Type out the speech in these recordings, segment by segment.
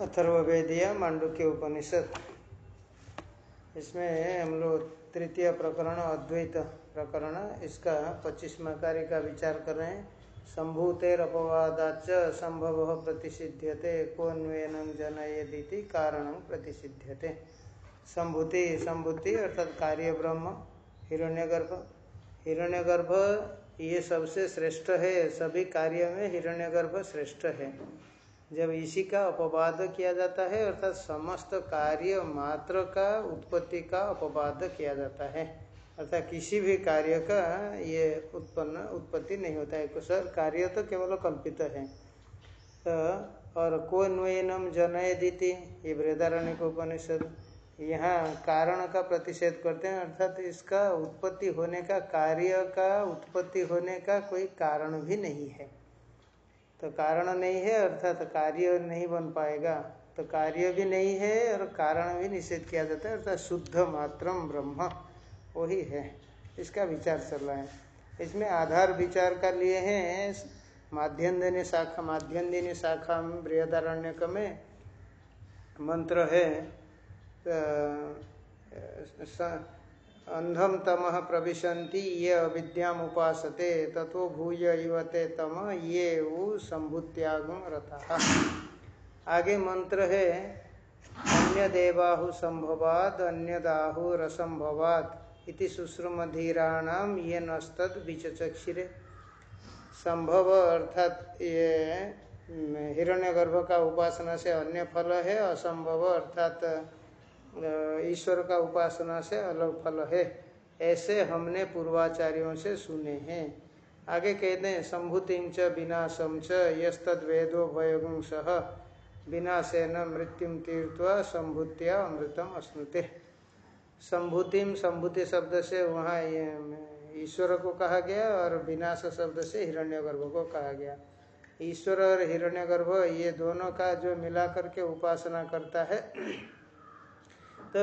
अथर्वेदिया मांडुक्य उपनिषद। इसमें हम लोग तृतीय प्रकरण, अद्वैत प्रकरण, इसका पच्चीसवा कार्य का विचार कर रहे हैं। संभूतेर अपवादाच संभव प्रतिषिध्यते, कोन्वेन जनयदी कारण प्रतिषिध्यते। संभूति संभूति अर्थात कार्य ब्रह्म हिरण्यगर्भ। हिरण्यगर्भ ये सबसे श्रेष्ठ है, सभी कार्य में हिरण्यगर्भ श्रेष्ठ है। जब इसी का अपवाद किया जाता है, अर्थात समस्त कार्य मात्र का उत्पत्ति का अपवाद किया जाता है। अर्थात किसी भी कार्य का ये उत्पन्न, उत्पत्ति नहीं होता है। कुशल कार्य तो केवल कल्पित है। तो और को न्वयनम जनय दीति ये वृदारण्य को उपनिषद, यहाँ कारण का प्रतिषेध करते हैं। अर्थात इसका उत्पत्ति होने का, कार्य का उत्पत्ति होने का कोई कारण भी नहीं है। तो कारण नहीं है, अर्थात तो कार्य नहीं बन पाएगा। तो कार्य भी नहीं है और कारण भी निषेध किया जाता है, अर्थात शुद्ध मात्रम ब्रह्म, वही है। इसका विचार चल रहा है। इसमें आधार विचार का लिए हैं, माध्यम शाखा माध्यम शाखा बृहदारण्यक में मंत्र है अंधम तम प्रविशन्ति, ये अविद्याम उपासते तथो भूय युवते तम, ये वो संभुत्यागम रथा। आगे मंत्र है अन्य देवाहु संभवाद अन्य दाहु रसंभवाद इति सुश्रुमधीराणाम ये नस्तद विचक्षिरे। संभव अर्थात ये हिरण्यगर्भ का उपासना से अन्य फल है, असंभव अर्थात ईश्वर का उपासना से अलग फल है। ऐसे हमने पूर्वाचार्यों से सुने हैं। आगे कहते हैं संभूतिम च विनाशम च यस्तद वेदो भयगुं सह। विनाशेन मृत्युम तीर्थवा संभूत्या अमृतम अस्मृते संभूतिम संभूति शब्द से वहाँ ईश्वर को कहा गया और विनाश शब्द से हिरण्यगर्भ को कहा गया। ईश्वर और हिरण्यगर्भ, ये दोनों का जो मिला करके उपासना करता है तो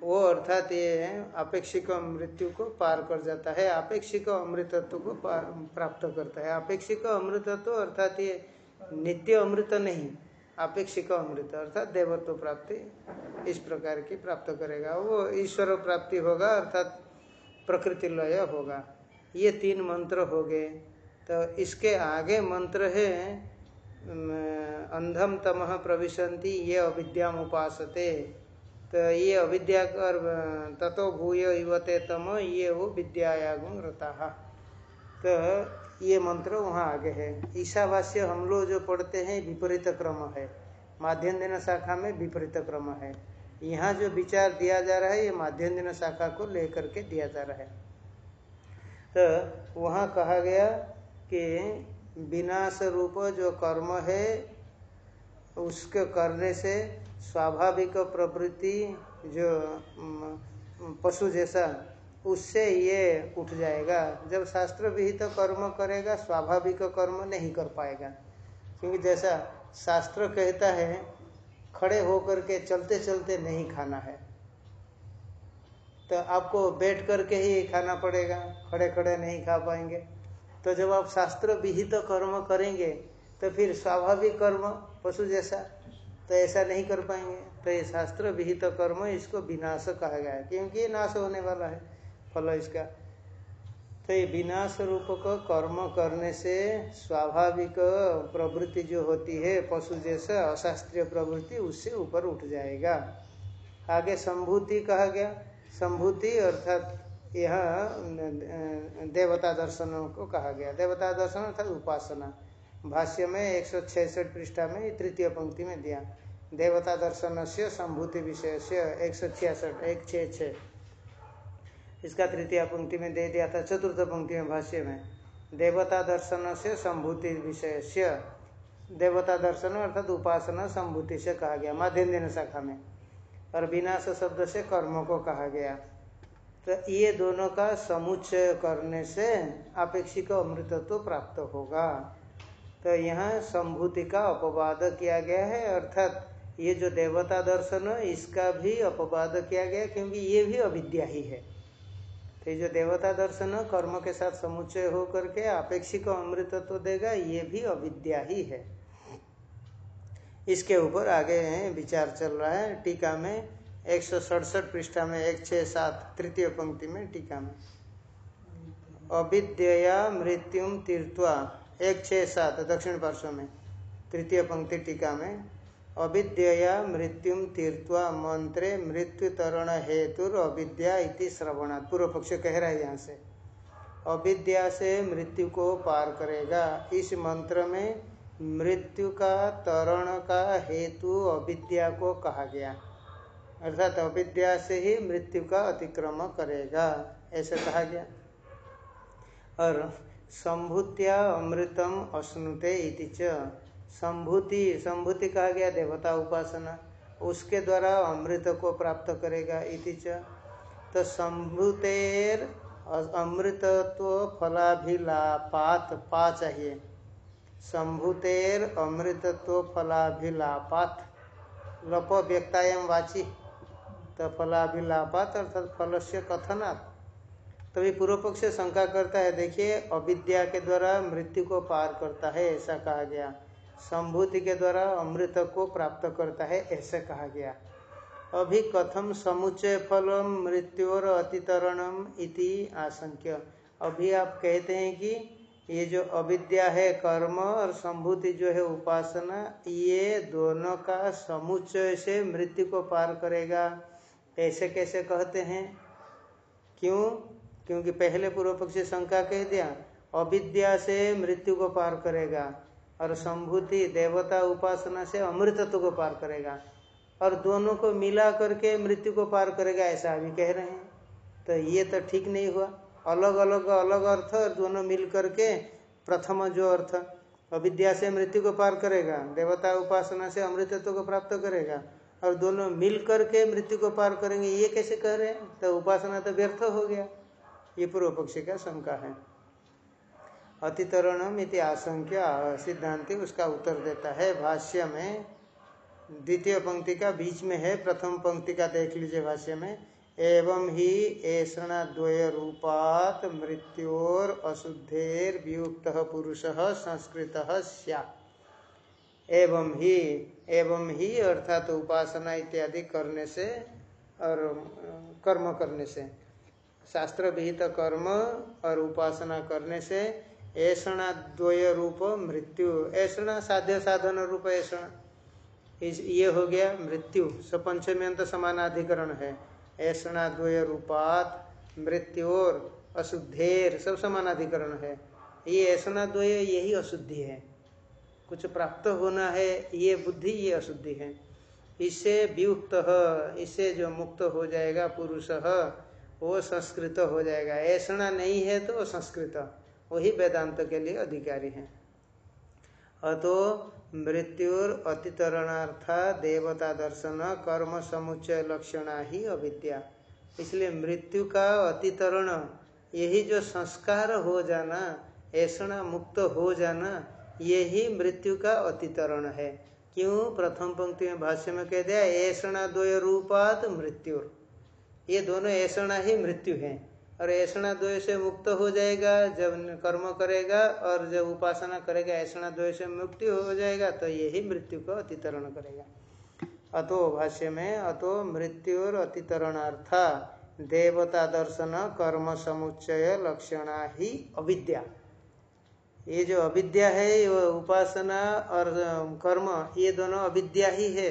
वो अर्थात ये अपेक्षिक मृत्यु को पार कर जाता है, अपेक्षिक अमृतत्व को प्राप्त करता है। अपेक्षिक अमृतत्व अर्थात ये नित्य अमृत नहीं, अपेक्षिक अमृत अर्थात देवत्व प्राप्ति इस प्रकार की प्राप्त करेगा। वो ईश्वर प्राप्ति होगा अर्थात प्रकृति लय होगा। ये तीन मंत्र हो गए। तो इसके आगे मंत्र है अंधम तमह प्रविशंति ये अविद्याम उपासते तो ये अविद्या कर ततो भूय युवते तम, ये वो विद्यायागुण रता। तो ये मंत्र वहाँ आगे है। ईशावास्य हम लोग जो पढ़ते हैं, विपरीत क्रम है। माध्यम दिन शाखा में विपरीत क्रम है। यहाँ जो विचार दिया जा रहा है, ये माध्यम दिन शाखा को लेकर के दिया जा रहा है। तो वहाँ कहा गया कि विनाश रूप जो कर्म है, उसके करने से स्वाभाविक प्रवृत्ति जो पशु जैसा, उससे ये उठ जाएगा। जब शास्त्र विहित तो कर्म करेगा, स्वाभाविक कर्म नहीं कर पाएगा। क्योंकि जैसा शास्त्र कहता है, खड़े होकर के चलते चलते नहीं खाना है। तो आपको बैठ करके ही खाना पड़ेगा, खड़े खड़े नहीं खा पाएँगे। तो जब आप शास्त्र विहित तो कर्म करेंगे तो फिर स्वाभाविक कर्म, पशु जैसा तो ऐसा नहीं कर पाएँगे। तो ये शास्त्र विहित तो कर्म इसको विनाश कहा गया है, क्योंकि ये नाश होने वाला है फल इसका। तो ये विनाश रूप को कर्म करने से स्वाभाविक प्रवृत्ति जो होती है, पशु जैसा अशास्त्रीय प्रवृत्ति, उससे ऊपर उठ जाएगा। आगे संभूति कहा गया। संभूति अर्थात यह देवता दर्शनों को कहा गया। देवता दर्शन अर्थात उपासना। भाष्य में एक सौ पृष्ठा में तृतीय पंक्ति में दिया। देवता दर्शन से संभूति विषय से एक सौ छियासठ, एक छ छ इसका तृतीय पंक्ति में दे दिया था, चतुर्थ पंक्ति में भाष्य में। देवता दर्शन से संभूति विषय से देवता दर्शन अर्थात उपासना संभूति से कहा गया, माध्यम दिन शाखा में। और विनाश शब्द से कर्म को कहा गया। तो ये दोनों का समुच्चय करने से अपेक्षिक अमृतत्व तो प्राप्त होगा। तो यहाँ संभूति का अपवाद किया गया है, अर्थात ये जो देवता दर्शन है इसका भी अपवाद किया गया क्योंकि ये भी अविद्या ही है। तो ये जो देवता दर्शन, कर्म के साथ समुच्चय हो करके अपेक्षिक अमृतत्व तो देगा, ये भी अविद्या ही है। इसके ऊपर आगे विचार चल रहा है, टीका में एक सौ सड़सठ पृष्ठा में एक छः सात तृतीय पंक्ति में टीका में। अविद्या मृत्युम तीर्थवा एक छः सात दक्षिण पार्श्व में, तृतीय पंक्ति टीका में। अविद्या मृत्युम तीर्थवा मंत्रे मृत्यु तरण हेतु अविद्या इति श्रवणा पूर्व पक्ष कह रहा है यहाँ से, अविद्या से मृत्यु को पार करेगा। इस मंत्र में मृत्यु का तरण का हेतु अविद्या को कहा गया। अर्थात अविद्या से ही मृत्यु का अतिक्रम करेगा। ऐसे कहा गया। और संभूत्या अमृतम अश्नुते इति च। संभूति संभूति कहा गया, देवता उपासना, उसके द्वारा अमृत को प्राप्त करेगा इति च। तो संभूतेर अमृतत्व फलाभिलापात पा चाहिए। संभूतेर अमृतत्व फलाभिलापात। लप व्यक्तायम वाची। तो फलाभिलापात अर्थात फल से कथनात्। तभी पूर्व पक्ष शंका करता है, देखिए, अविद्या के द्वारा मृत्यु को पार करता है, ऐसा कहा गया। संभूति के द्वारा अमृत को प्राप्त करता है, ऐसे कहा गया। अभी कथम समुचय फल मृत्यु और अतितरणम इति आशंक्य। अभी आप कहते हैं कि ये जो अविद्या है, कर्म और संभूति जो है, उपासना, ये दोनों का समुच्चय से मृत्यु को पार करेगा। ऐसे कैसे कहते हैं? क्यों? क्योंकि पहले पूर्व पक्षी शंका कह दिया, अविद्या से मृत्यु को पार करेगा। और संभूति देवता उपासना से अमृतत्व को पार करेगा। और दोनों को मिला करके मृत्यु को पार करेगा, ऐसा अभी कह रहे हैं। तो ये तो ठीक नहीं हुआ। अलग अलग अलग अर्थ, और दोनों मिल करके प्रथम जो अर्थ, अविद्या से मृत्यु को पार करेगा, देवता उपासना से अमृतत्व को प्राप्त करेगा, और दोनों मिल करके मृत्यु को पार करेंगे, ये कैसे कह रहे हैं? तो उपासना तो व्यर्थ हो गया। ये पूर्व पक्षी का शंका है। अतितरणम इति आशंक्य सिद्धांति उसका उत्तर देता है। भाष्य में, द्वितीय पंक्ति का बीच में है, प्रथम पंक्ति का देख लीजिए भाष्य में। एवं ही द्वय रूपात मृत्योर अशुद्धेर वियुक्त पुरुष संस्कृत स्या। एवं ही एवं ही अर्थात तो उपासना इत्यादि करने से और कर्म करने से शास्त्र विहित कर्म और उपासना करने से ऐसा द्वय रूप मृत्यु। ऐसा साध्य साधन रूप ऐसा इस ये हो गया मृत्यु। सपंचमी अंत समानाधिकरण है। ऐसा द्वय रूपात मृत्यु और अशुद्धेर सब समानाधिकरण है। ये ऐसा द्वय, यही अशुद्धि है। कुछ प्राप्त होना है, ये बुद्धि, ये अशुद्धि है। इससे वियुक्त इससे जो मुक्त हो जाएगा पुरुष वो संस्कृत हो जाएगा। ऐसा नहीं है तो संस्कृत। वही वेदांत के लिए अधिकारी है। अतो मृत्युर अतितरणार्था देवता दर्शन, कर्म समुच्चय लक्षणा ही अविद्या। इसलिए मृत्यु का अतितरण, यही जो संस्कार हो जाना ऐसा मुक्त हो जाना, यही मृत्यु का अतितरण है। क्यों? प्रथम पंक्ति में भाष्य में कह दिया ऐसा द्वय रूपात मृत्यु ये दोनों ऐसा ही मृत्यु है। और ऐसा द्वय से मुक्त हो जाएगा, जब कर्म करेगा और जब उपासना करेगा ऐसा द्वय से मुक्ति हो जाएगा तो यही मृत्यु को अतितरण करेगा। अतो भाष्य में, अतो मृत्यु और अतितरणार्था, देवता दर्शन, कर्म समुच्चय, लक्षणा ही अविद्या। ये जो अविद्या है वो उपासना और कर्म, ये दोनों अविद्या ही है।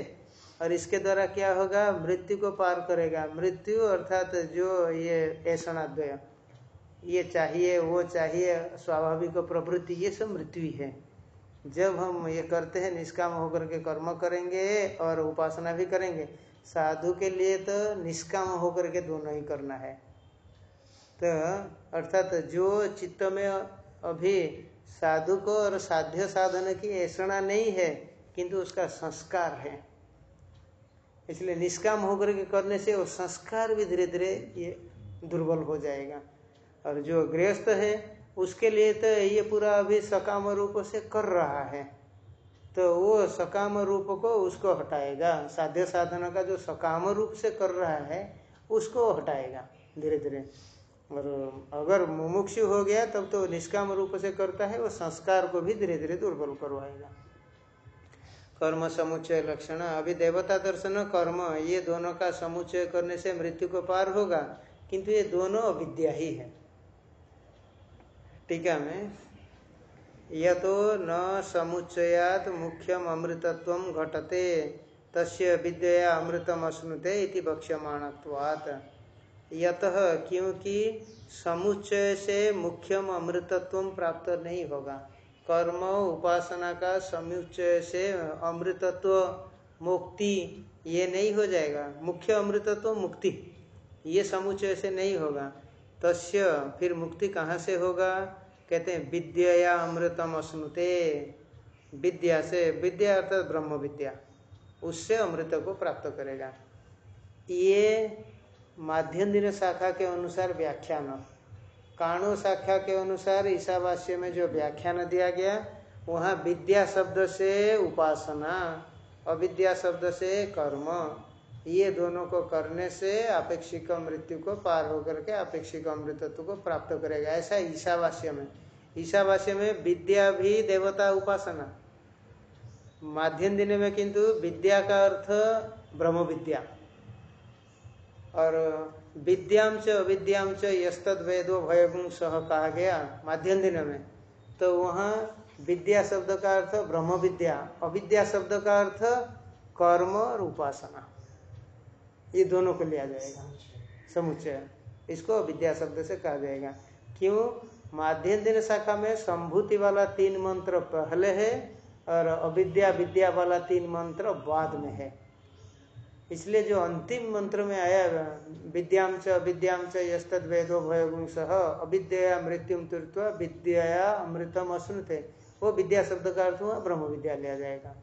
और इसके द्वारा क्या होगा? मृत्यु को पार करेगा। मृत्यु अर्थात जो ये ऐसणाद्वय ये चाहिए, वो चाहिए, स्वाभाविक प्रवृत्ति, ये सब मृत्यु ही जब हम ये करते हैं, निष्काम होकर के कर्म करेंगे और उपासना भी करेंगे, साधु के लिए तो निष्काम होकर के दोनों ही करना है। तो अर्थात जो चित्त में अभी साधु को और साध्य साधन की ऐसा नहीं है, किंतु उसका संस्कार है। इसलिए निष्काम होकर के करने से वो संस्कार भी धीरे धीरे ये दुर्बल हो जाएगा। और जो गृहस्थ है, उसके लिए तो ये पूरा अभी सकाम रूप से कर रहा है। तो वो सकाम रूप को उसको हटाएगा। साध्य साधना का जो सकाम रूप से कर रहा है, उसको हटाएगा धीरे धीरे। और अगर मुमुक्षु हो गया, तब तो निष्काम रूप से करता है, वो संस्कार को भी धीरे धीरे दुर्बल करवाएगा। कर्म, समुच्चय, लक्षण। अभी देवता दर्शन, कर्म, ये दोनों का समुच्चय करने से मृत्यु को पार होगा। किंतु ये दोनों अविद्या ही है। टीका में? यह तो न समुच्चयात मुख्यम अमृतत्व घटते, तस्य विद्या अमृतम अश्नुते इति बक्ष्यमाणत्वात् यत क्योंकि समुच्चय से मुख्यम अमृतत्व प्राप्त नहीं होगा। कर्म उपासना का समुच्चय से अमृतत्व मुक्ति, ये नहीं हो जाएगा। मुख्य अमृतत्व मुक्ति, ये समुच्चय से नहीं होगा। तस्य, फिर मुक्ति कहाँ से होगा? कहते हैं विद्या या अमृतम अश्नुते विद्या से, विद्या अर्थात ब्रह्म विद्या उससे अमृत को प्राप्त करेगा। ये माध्यम दिन शाखा के अनुसार व्याख्यान। काणु शाखा के अनुसार ईशावास्य में जो व्याख्यान दिया गया, वहाँ विद्या शब्द से उपासना, अविद्या शब्द से कर्म, ये दोनों को करने से अपेक्षिक मृत्यु को पार होकर के अपेक्षिक अमृतत्व को प्राप्त करेगा। ऐसा ईशावास्य में। ईशावास्य में विद्या भी देवता उपासना। माध्यम दिन में किंतु विद्या का अर्थ ब्रह्म विद्या और विद्याम च अविद्याम च यस्तद वेदो भयगुण सह कहा गया माध्यम दिन में। तो वहाँ विद्या शब्द का अर्थ ब्रह्म विद्या अविद्या शब्द का अर्थ कर्म और उपासना। ये दोनों को लिया जाएगा। समुच्चय। इसको विद्या शब्द से कहा जाएगा। क्यों? माध्यम दिन शाखा में संभूति वाला तीन मंत्र पहले है और अविद्या, विद्या वाला तीन मंत्र बाद में है। इसलिए जो अंतिम मंत्र में आया विद्याम च अविद्याम च यस्तद वेदो भयगुण सह अविद्या मृत्युम तीर्थ विद्या अमृतम अश्नुते। वो विद्या शब्द का अर्थ हुआ ब्रह्म विद्या लिया जाएगा।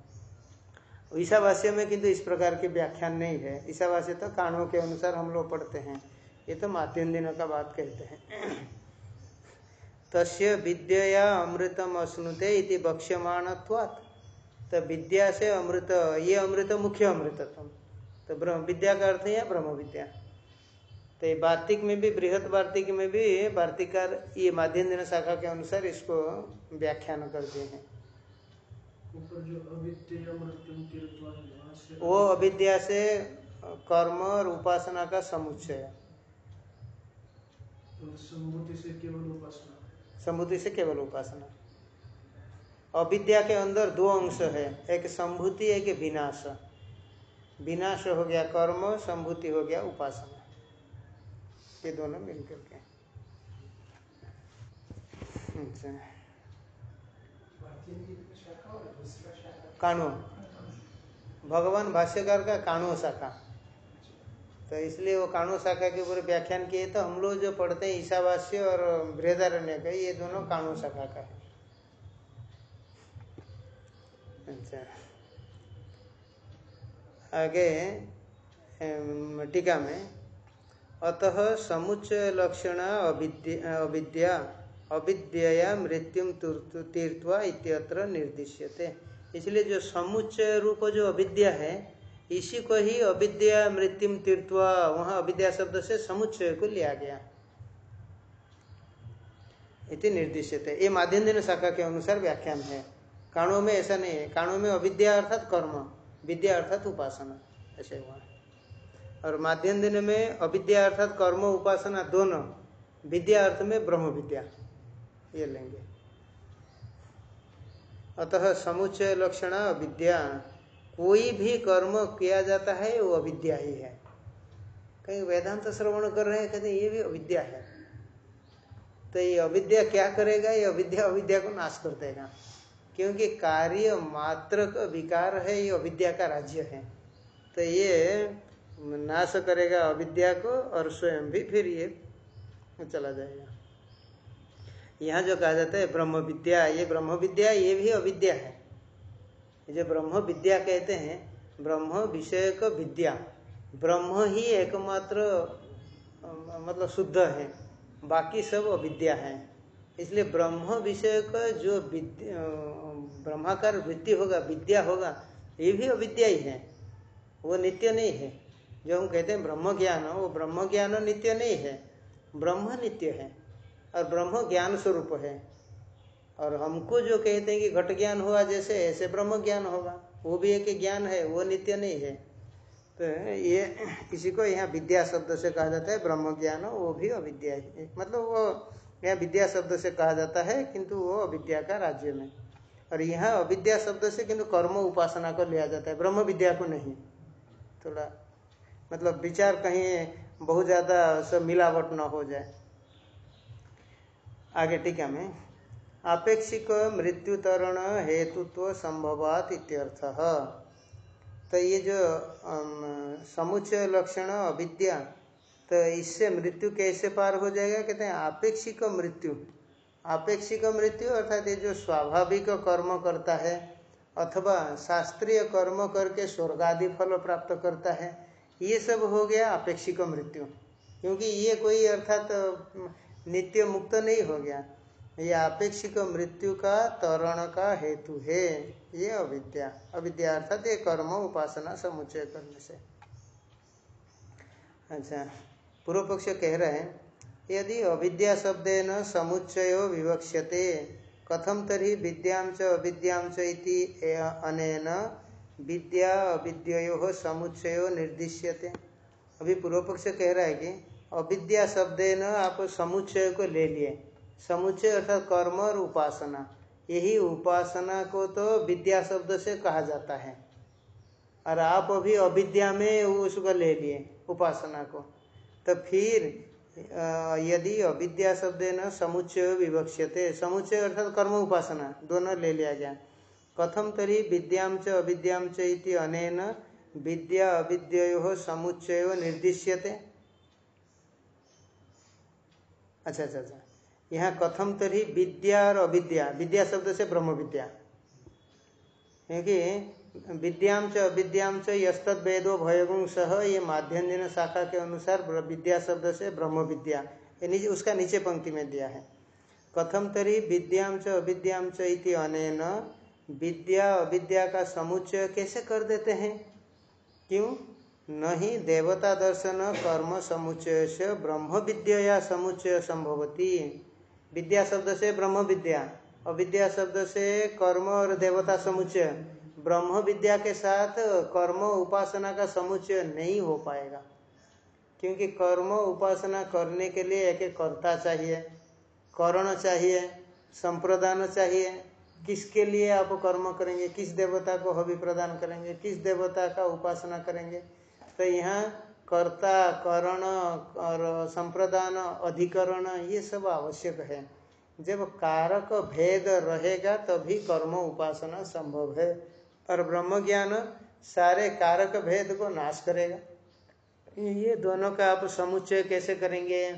ईशावास्य में किंतु इस प्रकार के व्याख्यान नहीं है। ईशावास्य तो कानों के अनुसार हम लोग पढ़ते हैं। ये तो माध्यम दिनों का बात कहते हैं। तस्य विद्या अमृतम अश्नुते इति तो विद्या से अमृत, ये अमृत मुख्य अमृतत्व। तो ब्रह्म विद्या का अर्थ है ब्रह्म विद्या। तो ये वार्तिक में भी बृहद वार्तिक में भी वार्तिकार ये माध्यम दिन शाखा के अनुसार इसको व्याख्यान करते हैं। वो अविद्या से कर्म और उपासना का समुच्चय। संभूति से केवल उपासना। से केवल उपासना। अविद्या के अंदर दो अंश है एक संभूति एक विनाश। विनाश हो गया कर्म, संभूति हो गया उपासना। ये दोनों मिलकर के। अच्छा। काणु भगवान भाष्यकार का काणु शाखा। तो इसलिए वो काणु शाखा के ऊपर व्याख्यान किए तो हम लोग जो पढ़ते हैं ईशावास्य और बृहदारण्य का, ये दोनों काणु शाखा का है। अच्छा। आगे टीका में, अतः समुच्चय लक्षण अविद्या अविद्या अविद्या मृत्युम तीर्थवा इत्यत्र निर्दिश्यते। इसलिए जो समुच्चय रूप जो अविद्या है, इसी को ही अविद्या मृत्युम तीर्थवा वहाँ अविद्या शब्द से समुच्चय को लिया गया। इति निर्दिष्ट ये माध्यम दिन शाखा के अनुसार व्याख्यान है। काणों में ऐसा नहीं है। काणों में अविद्या अर्थात कर्म। विद्या अर्थात उपासना, ऐसे हुआ और माध्यम दिन में अविद्या अर्थात कर्म, उपासना दोनों, विद्या अर्थ में ब्रह्म विद्या, ये लेंगे। अतः समुच्चय लक्षण अविद्या, कोई भी कर्म किया जाता है, वो अविद्या ही है। कहीं वेदांत श्रवण कर रहे हैं, कहते ये भी अविद्या है। तो ये अविद्या क्या करेगा? ये अविद्या अविद्या को नाश कर देगा। क्योंकि कार्य मात्र का विकार है, ये अविद्या का राज्य है। तो ये नाश करेगा अविद्या को और स्वयं भी फिर ये चला जाएगा। यहाँ जो कहा जाता है ब्रह्म विद्या ये ब्रह्म विद्या ये भी अविद्या है। जो ब्रह्म विद्या कहते हैं, ब्रह्म विषय का विद्या, ब्रह्म ही एकमात्र मतलब शुद्ध है। बाकी सब अविद्या है। इसलिए ब्रह्म विषय का जो विद्या ब्रह्माकार वृत्ति होगा, विद्या होगा, ये भी अविद्या ही है। वो नित्य नहीं है। जो हम कहते हैं ब्रह्म ज्ञान वो ब्रह्म ज्ञान नित्य नहीं है। ब्रह्म नित्य है और ब्रह्म ज्ञान स्वरूप है। और हमको जो कहते हैं कि घट ज्ञान हुआ जैसे, ऐसे ब्रह्म ज्ञान होगा। वो भी एक ज्ञान है, वो नित्य नहीं है। तो ये इसी को यहाँ विद्या शब्द से कहा जाता है ब्रह्म ज्ञान वो भी अविद्या है। मतलब वो यहाँ विद्या शब्द से कहा जाता है, किंतु वो अविद्या का राज्य में। और यहाँ अविद्या शब्द से किंतु कर्म उपासना को लिया जाता है, ब्रह्म विद्या को नहीं। थोड़ा मतलब विचार कहीं बहुत ज़्यादा सब मिलावट न हो जाए। आगे टीका में आपेक्षिक मृत्युतरण हेतुत्व संभवात इत्यर्थ। तो ये जो समुचय लक्षण अविद्या तो इससे मृत्यु कैसे पार हो जाएगा? कहते हैं, आपेक्षिक मृत्यु। आपेक्षिक मृत्यु अर्थात ये जो स्वाभाविक कर्म करता है अथवा शास्त्रीय कर्म करके स्वर्गादि फल प्राप्त करता है, ये सब हो गया अपेक्षिक मृत्यु। क्योंकि ये कोई अर्थात तो नित्य मुक्त नहीं हो गया। ये अपेक्षिक मृत्यु का तरण का हेतु है। ये अविद्या। अविद्या अर्थात ये कर्म उपासना समुचय करने से। अच्छा। पूर्व पक्ष कह रहे हैं, यदि अविद्या शब्देन समुच्चय विवक्ष्यते कथम तरी विद्यां अविद्यां अनेन विद्या अविद्यो समुच्चय निर्दिश्यते। अभी पूर्व पक्ष कह रहा है कि अविद्या शब्देन आप समुच्चय को ले लिए। समुच्चय अर्थात कर्म और उपासना। यही उपासना को तो विद्या शब्द से कहा जाता है। और आप अभी अविद्या में उसको ले लिए, उपासना को। तो फिर यदि अविद्या शब्द न समुच्चय विवक्ष्यते। समुच्चय अर्थात कर्म उपासना, दोनों ले लिया गया। कथम तरी विद्याम च इति अनेन विद्या अविद्यो समुच्चय निर्दिश्यते। अच्छा अच्छा अच्छा। यहाँ कथम तरी विद्या और अविद्या, विद्या शब्द से ब्रह्म विद्या क्योंकि विद्याम च अविद्याम च यस्तद वेदो भयगुण सह ये माध्यम शाखा के अनुसार विद्या शब्द से ब्रह्म विद्या ये उसका नीचे पंक्ति में दिया है। कथम तरी विद्याम च अविद्याम च इति अनेन। विद्या अविद्या का समुच्चय कैसे कर देते हैं? क्यों? नहीं देवता दर्शन कर्म समुच्चय से ब्रह्म विद्या समुच्चय संभवती। विद्या शब्द से ब्रह्म विद्या अविद्या शब्द से कर्म और देवता समुच्चय। ब्रह्म विद्या के साथ कर्म उपासना का समुच्चय नहीं हो पाएगा। क्योंकि कर्म उपासना करने के लिए एक एक कर्ता चाहिए, करण चाहिए, संप्रदान चाहिए। किसके लिए आप कर्म करेंगे? किस देवता को हवि प्रदान करेंगे? किस देवता का उपासना करेंगे? तो यहाँ कर्ता, करण और संप्रदान, अधिकरण ये सब आवश्यक है। जब कारक भेद रहेगा तभी कर्म उपासना संभव है। और ब्रह्म ज्ञान सारे कारक भेद को नाश करेगा। ये दोनों का आप समुच्चय कैसे करेंगे?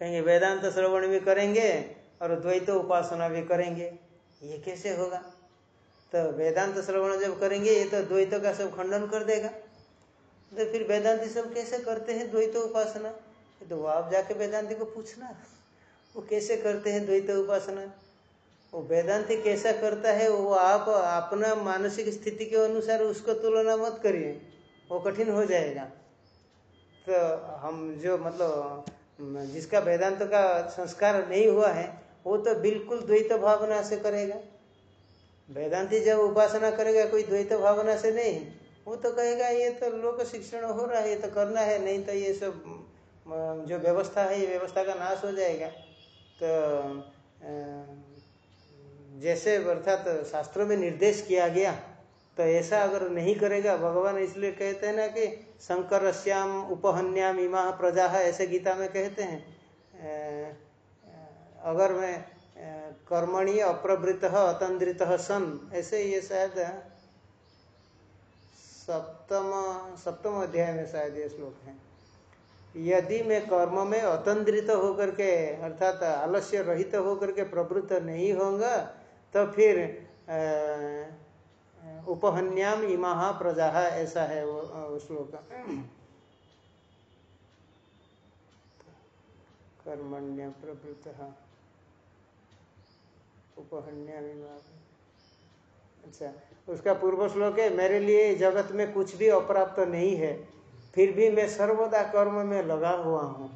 कहेंगे, वेदांत श्रवण भी करेंगे और द्वैत उपासना भी करेंगे। ये कैसे होगा? तो वेदांत श्रवण जब करेंगे, ये तो द्वैत का सब खंडन कर देगा। तो फिर वेदांति सब कैसे करते हैं द्वैत उपासना? तो वो आप जाके वेदांति को पूछना। वो कैसे करते हैं द्वैत उपासना? वो वेदांति कैसा करता है, वो आप अपना मानसिक स्थिति के अनुसार उसको तुलना मत करिए, वो कठिन हो जाएगा। तो हम जो मतलब जिसका वेदांत का संस्कार नहीं हुआ है, वो तो बिल्कुल द्वैत भावना से करेगा। वेदांति जब उपासना करेगा, कोई द्वैत भावना से नहीं, वो तो कहेगा, ये तो लोक शिक्षण हो रहा है, ये तो करना है, नहीं तो ये सब, जो व्यवस्था है, ये व्यवस्था का नाश हो जाएगा। तो जैसे अर्थात तो शास्त्रों में निर्देश किया गया तो ऐसा अगर नहीं करेगा, भगवान इसलिए कहते हैं ना कि शंकर श्याम उपहन्याम इमा प्रजा, ऐसे गीता में कहते हैं अगर मैं कर्मणि अप्रवृत अतंद्रित सन, ऐसे ये शायद सप्तम सप्तम अध्याय में शायद ये श्लोक है। यदि मैं कर्म में अतंद्रित होकर के, अर्थात आलस्य रहित होकर के प्रवृत्त नहीं होगा तो फिर उपहन्याम इमा प्रजा, ऐसा है वो श्लोक। कर्मण्य प्रवृत्त उपहन्याम अच्छा उसका पूर्व श्लोक है, मेरे लिए जगत में कुछ भी अप्राप्त नहीं है, फिर भी मैं सर्वदा कर्म में लगा हुआ हूँ।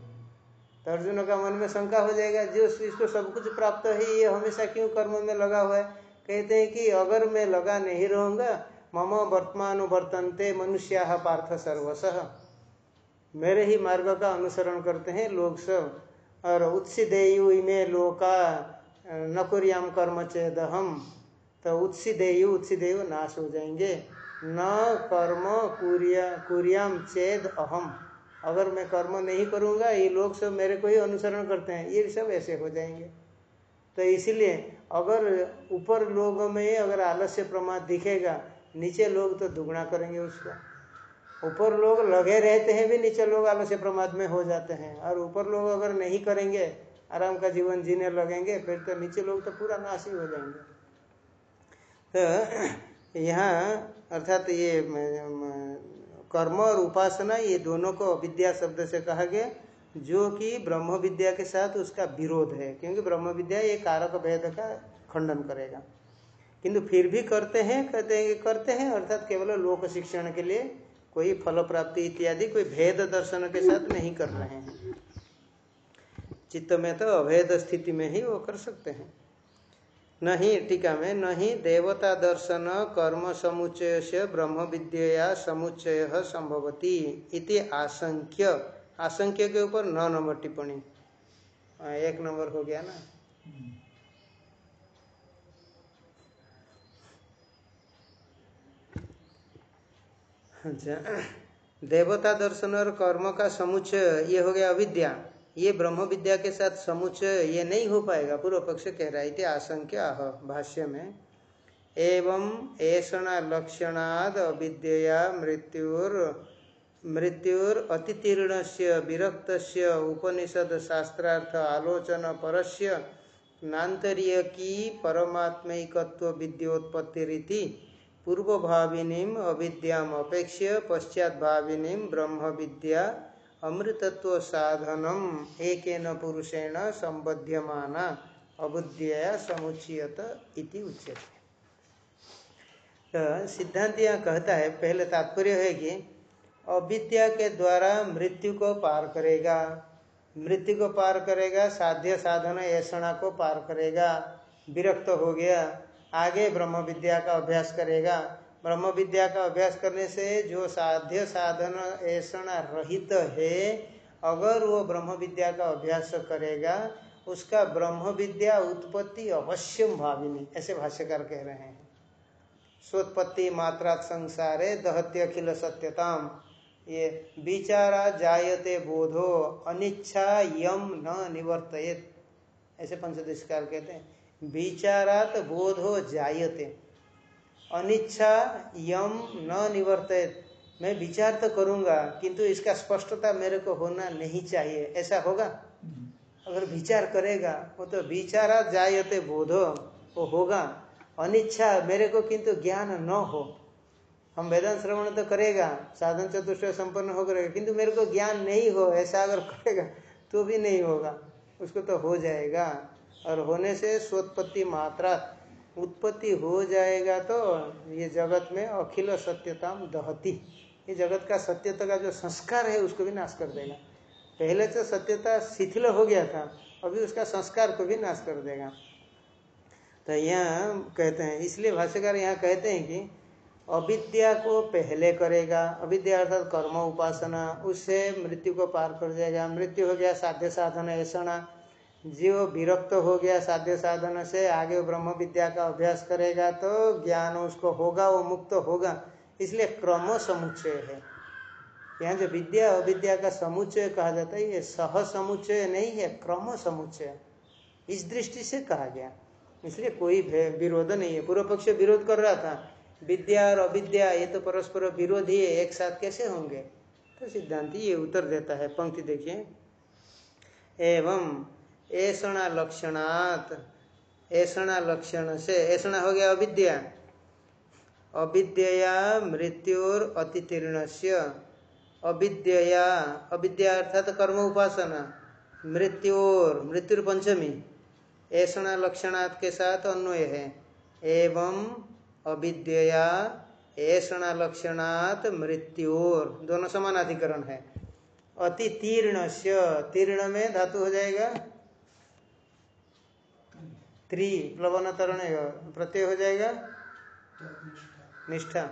तो अर्जुन का मन में शंका हो जाएगा, जो इसको सब कुछ प्राप्त है, ये हमेशा क्यों कर्म में लगा हुआ है? कहते हैं कि अगर मैं लगा नहीं रहूँगा, मम वर्तमान वर्तनते मनुष्या पार्थ सर्वसह मेरे ही मार्ग का अनुसरण करते हैं लोग सब। और उत्सिदेयु इमे लोका नकुरियाम कर्म चेद हम तो उत्सिदेयु उत्सिदेयु नाश हो जाएँगे। न कर्म कुरिया कुरियाम चेद अहम अगर मैं कर्म नहीं करूँगा, ये लोग सब मेरे को ही अनुसरण करते हैं। ये सब ऐसे हो जाएँगे। तो इसीलिए अगर ऊपर लोगों में अगर आलस्य प्रमाद दिखेगा, नीचे लोग तो दुगना करेंगे उसका। ऊपर लोग लगे रहते हैं भी, नीचे लोग आलस्य प्रमाद में हो जाते हैं। और ऊपर लोग अगर नहीं करेंगे, आराम का जीवन जीने लगेंगे, फिर तो नीचे लोग तो पूरा नाश ही हो जाएँगे। तो यहाँ अर्थात ये कर्म और उपासना, ये दोनों को अविद्या शब्द से कहा गया। जो कि ब्रह्म विद्या के साथ उसका विरोध है, क्योंकि ब्रह्म विद्या ये कारक भेद का खंडन करेगा। किंतु फिर भी करते हैं, कहते हैं करते हैं, अर्थात केवल लोक शिक्षण के लिए कोई फल प्राप्ति इत्यादि, कोई भेद दर्शन के साथ नहीं कर रहे हैं। चित्त में तो अभेद स्थिति में ही वो कर सकते हैं। नहीं टीका में नहीं, देवता दर्शन कर्म समुच्चय से ब्रह्म विद्या समुच्चय संभवती इति आशंक्य। आशंक्य के ऊपर नौ नंबर टिप्पणी। एक नंबर हो गया ना? अच्छा देवता दर्शन और कर्म का समुच्चय, ये हो गया अविद्या। ये ब्रह्म विद्या के साथ समुच्चय ये नहीं हो पाएगा। पूर्व पक्ष कह रहा है आशंक्य आह, भाष्य में। एवं ऐसा लक्षणाद अविद्या मृत्युर मृत्युर अतितीर्ण से विरक्त उपनिषद शास्त्रार्थ आलोचन परस्य नान्तरीय की परमात्मिकत्व विद्योत्पत्ति रीति पूर्व भाविनी अविद्याम अपेक्ष्य पश्चात भाविनी ब्रह्म विद्या अमृतत्व साधनम एक पुरुषेण संबध्यमान अबुद्धिया समुचियत इति उच्यते। तो सिद्धांत यहाँ कहता है, पहले तात्पर्य है कि अविद्या के द्वारा मृत्यु को पार करेगा। मृत्यु को पार करेगा, साध्य साधन ऐसा को पार करेगा, विरक्त हो गया, आगे ब्रह्म विद्या का अभ्यास करेगा ब्रह्म विद्या का अभ्यास करने से जो साध्य साधन ऐसा रहित है, अगर वो ब्रह्म विद्या का अभ्यास करेगा, उसका ब्रह्म विद्या उत्पत्ति अवश्यम भाविनी, ऐसे भाष्यकार कह रहे हैं। सोत्पत्ति मात्रा संसारे, दहत्य, अखिल सत्यताम, ये विचारा जायते बोधो, अनिच्छा यम न निवर्तयत, ऐसे पंचदशिकार कहते हैं। विचारात बोधो जायते। अनिच्छा यम न निवर्तित। मैं विचार तो करूँगा, किंतु इसका स्पष्टता मेरे को होना नहीं चाहिए। ऐसा होगा? अगर विचार करेगा, वो तो विचारा जायते बोधो, वो होगा। अनिच्छा मेरे को किंतु ज्ञान न हो। हम वेदांत श्रवण तो करेगा, साधन चतुष्ट संपन्न हो करेगा, किंतु मेरे को ज्ञान नहीं हो, ऐसा अगर करेगा तो भी नहीं होगा। उसको तो हो जाएगा। और होने से स्वोत्पत्ति मात्रा उत्पत्ति हो जाएगा तो ये जगत में अखिल सत्यताम दहती। ये जगत का सत्यता का जो संस्कार है, उसको भी नाश कर देगा। पहले तो सत्यता शिथिल हो गया था, अभी उसका संस्कार को भी नाश कर देगा। तो यहाँ कहते हैं, इसलिए भाष्यकार यहाँ कहते हैं कि अविद्या को पहले करेगा। अविद्या अर्थात कर्म उपासना, उससे मृत्यु को पार कर जाएगा। मृत्यु हो गया, साध्य साधन ऐसा जीव विरक्त हो गया साध्य साधन से, आगे ब्रह्म विद्या का अभ्यास करेगा तो ज्ञान उसको होगा, वो मुक्त होगा। इसलिए क्रम समुच्चय है। यहाँ जो विद्या, अविद्या का समुच्चय कहा जाता है, ये सह समुच्चय नहीं है, क्रम समुच्चय। इस दृष्टि से कहा गया। इसलिए कोई विरोध नहीं है। पूर्व पक्ष विरोध कर रहा था। विद्या और अविद्या, ये तो परस्पर विरोधी है, एक साथ कैसे होंगे? तो सिद्धांति ये उत्तर देता है, पंक्ति देखिए। एवं ऐसा लक्षणात ऐसा लक्षण से ऐसा हो गया अविद्या। अविद्या मृत्युर अतितीर्ण से अविद्या अविद्या अर्थात कर्म उपासना। मृत्युर मृत्युर पंचमी। ऐसा लक्षणात् के साथ अन्वय है। एवं अविद्या ऐसा लक्षणात् मृत्योर। दोनों समानाधिकरण है। अति तीर्ण से तीर्ण में धातु हो जाएगा। त्रि प्लवन तरण प्रत्यय हो जाएगा। निष्ठा।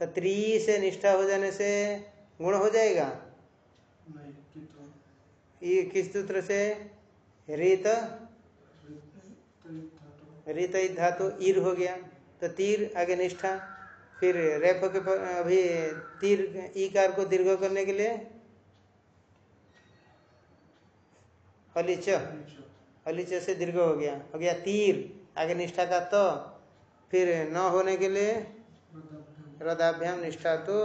तो त्रि से निष्ठा हो जाने से गुण हो जाएगा। ये किस सूत्र से? रीत। रीत धातु, ईर हो गया। तो तीर, आगे निष्ठा। फिर रेफ के अभी तीर, ईकार को दीर्घ करने के लिए। हलिच हलिच से दीर्घ हो गया। हो गया तीर। आगे निष्ठा का तो। फिर न होने के लिए रदाभ्याम निष्ठा तो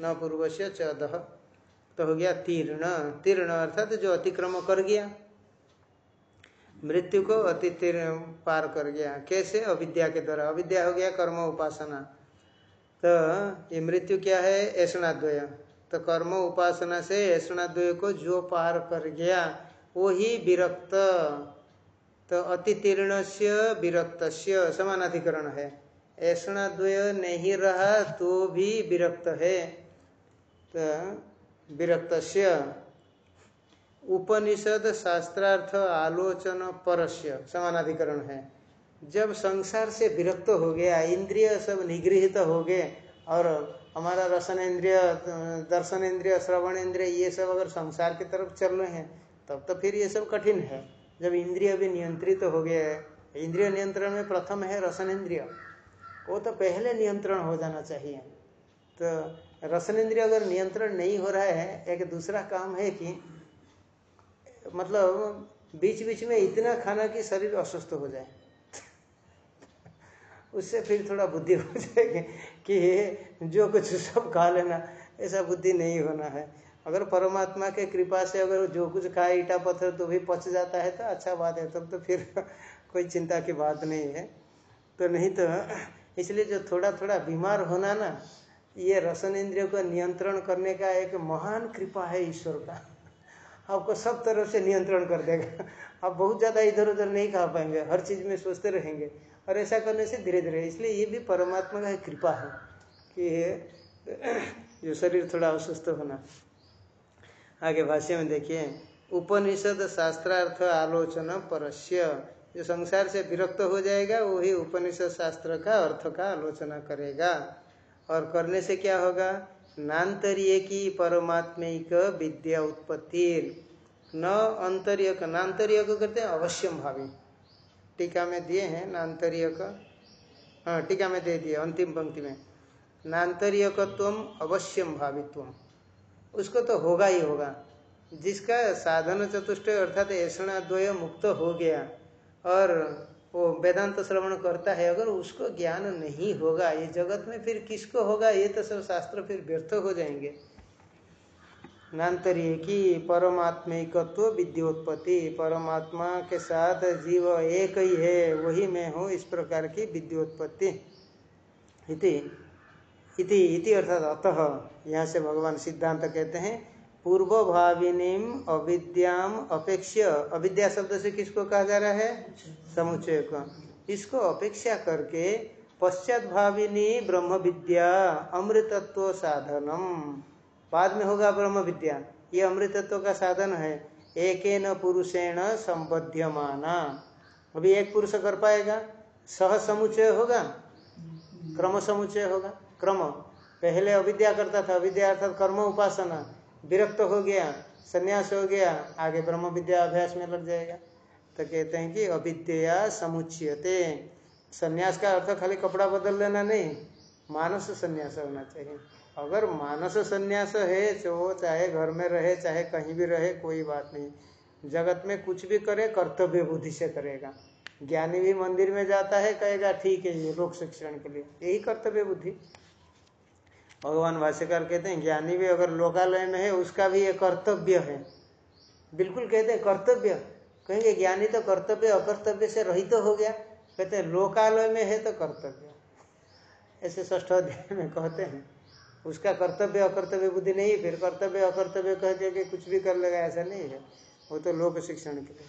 न पूर्व से चौदह तो हो गया तीर्ण। तीर्ण अर्थात जो अतिक्रम कर गया। मृत्यु को अति तीर्ण पार कर गया। कैसे? अविद्या के द्वारा। अविद्या हो गया कर्म उपासना। तो ये मृत्यु क्या है? ऐसणाद्वय तो कर्म उपासना से ऐसणाद्वय को जो पार कर गया वो ही विरक्त। तो अतितीर्ण से विरक्त समानाधिकरण है। ऐसणाद्वय नहीं रहा तो भी विरक्त है। तो विरक्त उपनिषद शास्त्रार्थ आलोचन परस्य समानाधिकरण है। जब संसार से विरक्त हो गया, इंद्रिय सब निगृहित हो गए, और हमारा रसन इंद्रिय दर्शन इंद्रिय श्रवण इंद्रिय ये सब अगर संसार की तरफ़ चल रहे हैं तब तो फिर ये सब कठिन है। जब इंद्रिय भी नियंत्रित तो हो गया है इंद्रिय नियंत्रण में प्रथम है रसन इंद्रिय वो तो पहले नियंत्रण हो जाना चाहिए। तो रसन इंद्रिय अगर नियंत्रण नहीं हो रहा है, एक दूसरा काम है कि मतलब बीच बीच में इतना खाना कि शरीर अस्वस्थ हो जाए। उससे फिर थोड़ा बुद्धि हो जाएगी कि जो कुछ सब खा लेना, ऐसा बुद्धि नहीं होना है। अगर परमात्मा के कृपा से अगर जो कुछ खाए, ईटा, पत्थर तो भी पच जाता है तो अच्छा बात है। तब तो फिर कोई चिंता की बात नहीं है। तो नहीं तो इसलिए जो थोड़ा थोड़ा बीमार होना ना, ये रसन इंद्रियों को नियंत्रण करने का एक महान कृपा है ईश्वर का। आपको सब तरफ़ से नियंत्रण कर देगा। आप बहुत ज़्यादा इधर उधर नहीं खा पाएँगे, हर चीज़ में सोचते रहेंगे। और ऐसा करने से धीरे धीरे इसलिए ये भी परमात्मा का कृपा है कि जो शरीर थोड़ा अस्वस्थ होना। आगे भाष्य में देखिए, उपनिषद शास्त्रार्थ आलोचना परस्य। जो संसार से विरक्त हो जाएगा, वही उपनिषद शास्त्र का अर्थ का आलोचना करेगा। और करने से क्या होगा? नान्तरीय की परमात्मिक विद्या उत्पत्ति। न अंतरीय का नान्तरीय को कहते हैं अवश्यम भावी। टीका में दिए हैं नान्तरीय का हाँ टीका में दे दिए, अंतिम पंक्ति में। नान्तरीयकत्व अवश्यम भावित्व। उसको तो होगा ही होगा। जिसका साधन चतुष्ट अर्थात ऐसा द्वय मुक्त हो गया और वो वेदांत श्रवण करता है, अगर उसको ज्ञान नहीं होगा, ये जगत में फिर किसको होगा? ये तो सब शास्त्र फिर व्यर्थ हो जाएँगे। नान्तरीय की परमात्मिकत्व विद्योत्पत्ति, परमात्मा के साथ जीव एक ही है, वही मैं हूँ इस प्रकार की विद्योत्पत्ति। इति इति इति अर्थात अतः। यहाँ से भगवान सिद्धांत कहते हैं पूर्व भाविनीम अविद्याम अपेक्ष्य। अविद्या शब्द से किसको कहा जा रहा है? समुच्चय को इसको अपेक्षा करके पश्चात भाविनी ब्रह्म विद्या अमृतत्व साधनम। बाद में होगा ब्रह्म विद्या ये अमृतत्व का साधन है। एक न पुरुषेण संबध्यमाना। अभी एक पुरुष कर पाएगा। सह समुच्चय होगा? क्रम समुच्चय होगा। क्रम। पहले अविद्या करता था, अविद्या अर्थात कर्म उपासना। विरक्त हो गया, संन्यास हो गया, आगे ब्रह्म विद्या अभ्यास में लग जाएगा। तो कहते हैं कि अविद्या समुच्यते संन्यास का अर्थ खाली कपड़ा बदल लेना नहीं, मानस संन्यास होना चाहिए। अगर मानस संन्यास है जो चाहे घर में रहे, चाहे कहीं भी रहे, कोई बात नहीं। जगत में कुछ भी करे, कर्तव्य बुद्धि से करेगा। ज्ञानी भी मंदिर में जाता है, कहेगा, ठीक है, ये लोक शिक्षण के लिए। यही कर्तव्य बुद्धि। भगवान भाष्यकार कहते हैं, ज्ञानी भी अगर लोकालय में है, उसका भी ये कर्तव्य है। बिल्कुल कहते हैं, कर्तव्य। कहेंगे, ज्ञानी तो कर्तव्य, अकर्तव्य से रहित तो हो गया। कहते हैं, लोकालय में है तो कर्तव्य। ऐसे ष्ठ अध्याय में कहते हैं, उसका कर्तव्य, अकर्तव्य बुद्धि नहीं फिर कर्तव्य, अकर्तव्य कह दिया कि कुछ भी कर लेगा, ऐसा नहीं है। वो तो लोक शिक्षण के लिए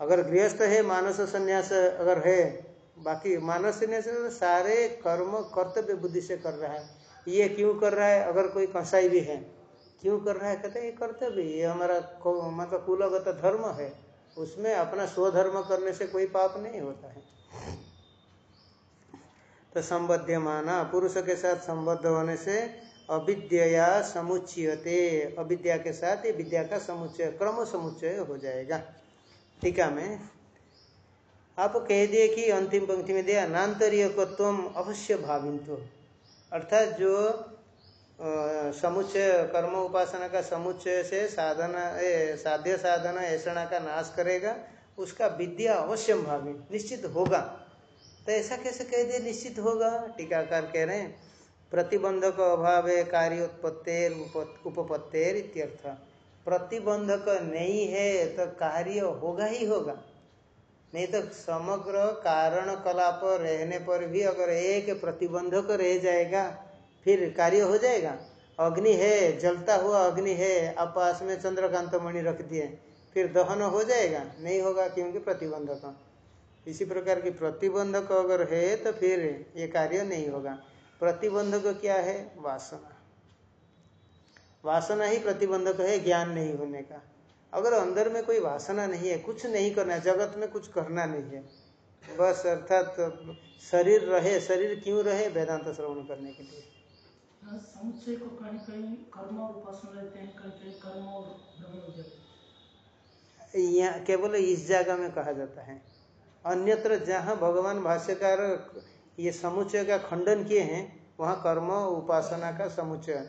अगर गृहस्थ है, मानस संन्यास अगर है, बाकी मानस संन्यास तो सारे कर्म कर्तव्य बुद्धि से कर रहा है। ये क्यों कर रहा है? अगर कोई कसाई भी है, क्यों कर रहा है? कहते हैं, ये कर्तव्य ये हमारा मतलब कुलगत धर्म है। उसमें अपना स्वधर्म करने से कोई पाप नहीं होता है। तो संबद्ध माना पुरुष के साथ संबद्ध होने से अविद्या समुच्चयते। अविद्या के साथ ये विद्या का समुच्चय, क्रम समुच्चय हो जाएगा। टीका में आप कह दिए कि अंतिम पंक्ति में दिया नान्तरीयकत्व अवश्य भाविंतो अर्थात जो समुच्चय, कर्म उपासना का समुच्चय से साधन साध्य साधन ऐसा का नाश करेगा, उसका विद्या अवश्य भावी निश्चित होगा। तो ऐसा कैसे कह दिए निश्चित होगा? टीकाकार कह रहे हैं, प्रतिबंधक अभाव कार्य कार्योत्पत्तेर उपपत्तेर इत्यर्थ। प्रतिबंधक नहीं है तो कार्य होगा ही होगा। नहीं तो समग्र कारण कलाप रहने पर भी अगर एक प्रतिबंधक रह जाएगा, फिर कार्य हो जाएगा। अग्नि है, जलता हुआ अग्नि है आप पास में चंद्रकांत मणि रख दिए, फिर दहन हो जाएगा। नहीं होगा क्योंकि प्रतिबंधक। इसी प्रकार की प्रतिबंधक अगर है तो फिर ये कार्य नहीं होगा। प्रतिबंधक क्या है? वासना। वासना ही प्रतिबंधक है, ज्ञान नहीं होने का। अगर अंदर में कोई वासना नहीं है कुछ नहीं करना है जगत में कुछ करना नहीं है बस अर्थात शरीर रहे शरीर क्यों रहे वेदांत श्रवण करने के लिए। समुच्चय को कहीं कहीं कर्म और उपासना रहते हैं कहीं कहीं कर्म और ब्रह्म यहाँ केवल इस जगह में कहा जाता है। अन्यत्र जहाँ भगवान भाष्यकार ये समुच्चय का खंडन किए हैं वहाँ कर्म उपासना का समुच्चय।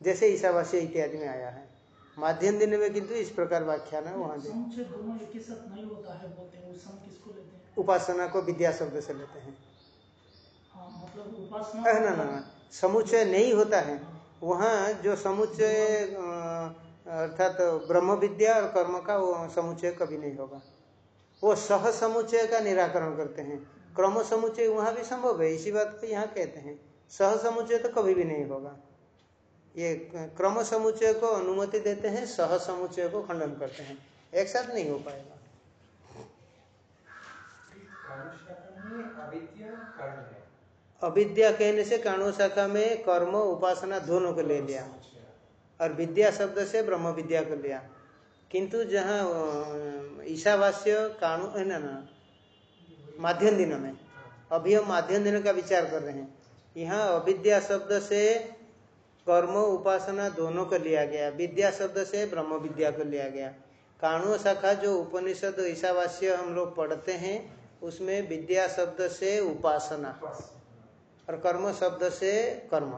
जैसे ईशावास्य इत्यादि में आया है। माध्यम दिन में किंतु इस प्रकार व्याख्यान है वहाँ दोनों एक ही साथ नहीं होता है बोलते हैं किसको लेते हैं? उपासना को विद्या शब्द से लेते हैं। हाँ मतलब उपासना ना ना ना। समुच्चय नहीं होता है। वहाँ जो समुच्चय अर्थात तो ब्रह्म विद्या और कर्म का वो समुच्चय कभी नहीं होगा। वो सह समुच्चय का निराकरण करते हैं। क्रम समुच्चय वहाँ भी संभव है। इसी बात को यहाँ कहते हैं। सह समुच्चय तो कभी भी नहीं होगा। ये क्रम समुच्चय को अनुमति देते हैं सह समुच्चय को खंडन करते हैं। एक साथ नहीं हो पाएगा। अविद्या कहने से काणु शाखा में कर्म उपासना दोनों को ले लिया। और विद्या शब्द से ब्रह्म विद्या को लिया। किंतु जहाँ ईशावास्य काणु है ना ना माध्यम दिन में। अभी हम माध्यम दिन का विचार कर रहे हैं। यहाँ अविद्या शब्द से कर्म उपासना दोनों को लिया गया। विद्या शब्द से ब्रह्म विद्या को लिया गया। काणु शाखा जो उपनिषद ईशावास्य हम लोग पढ़ते हैं उसमें विद्या शब्द से उपासना और कर्म शब्द से कर्म।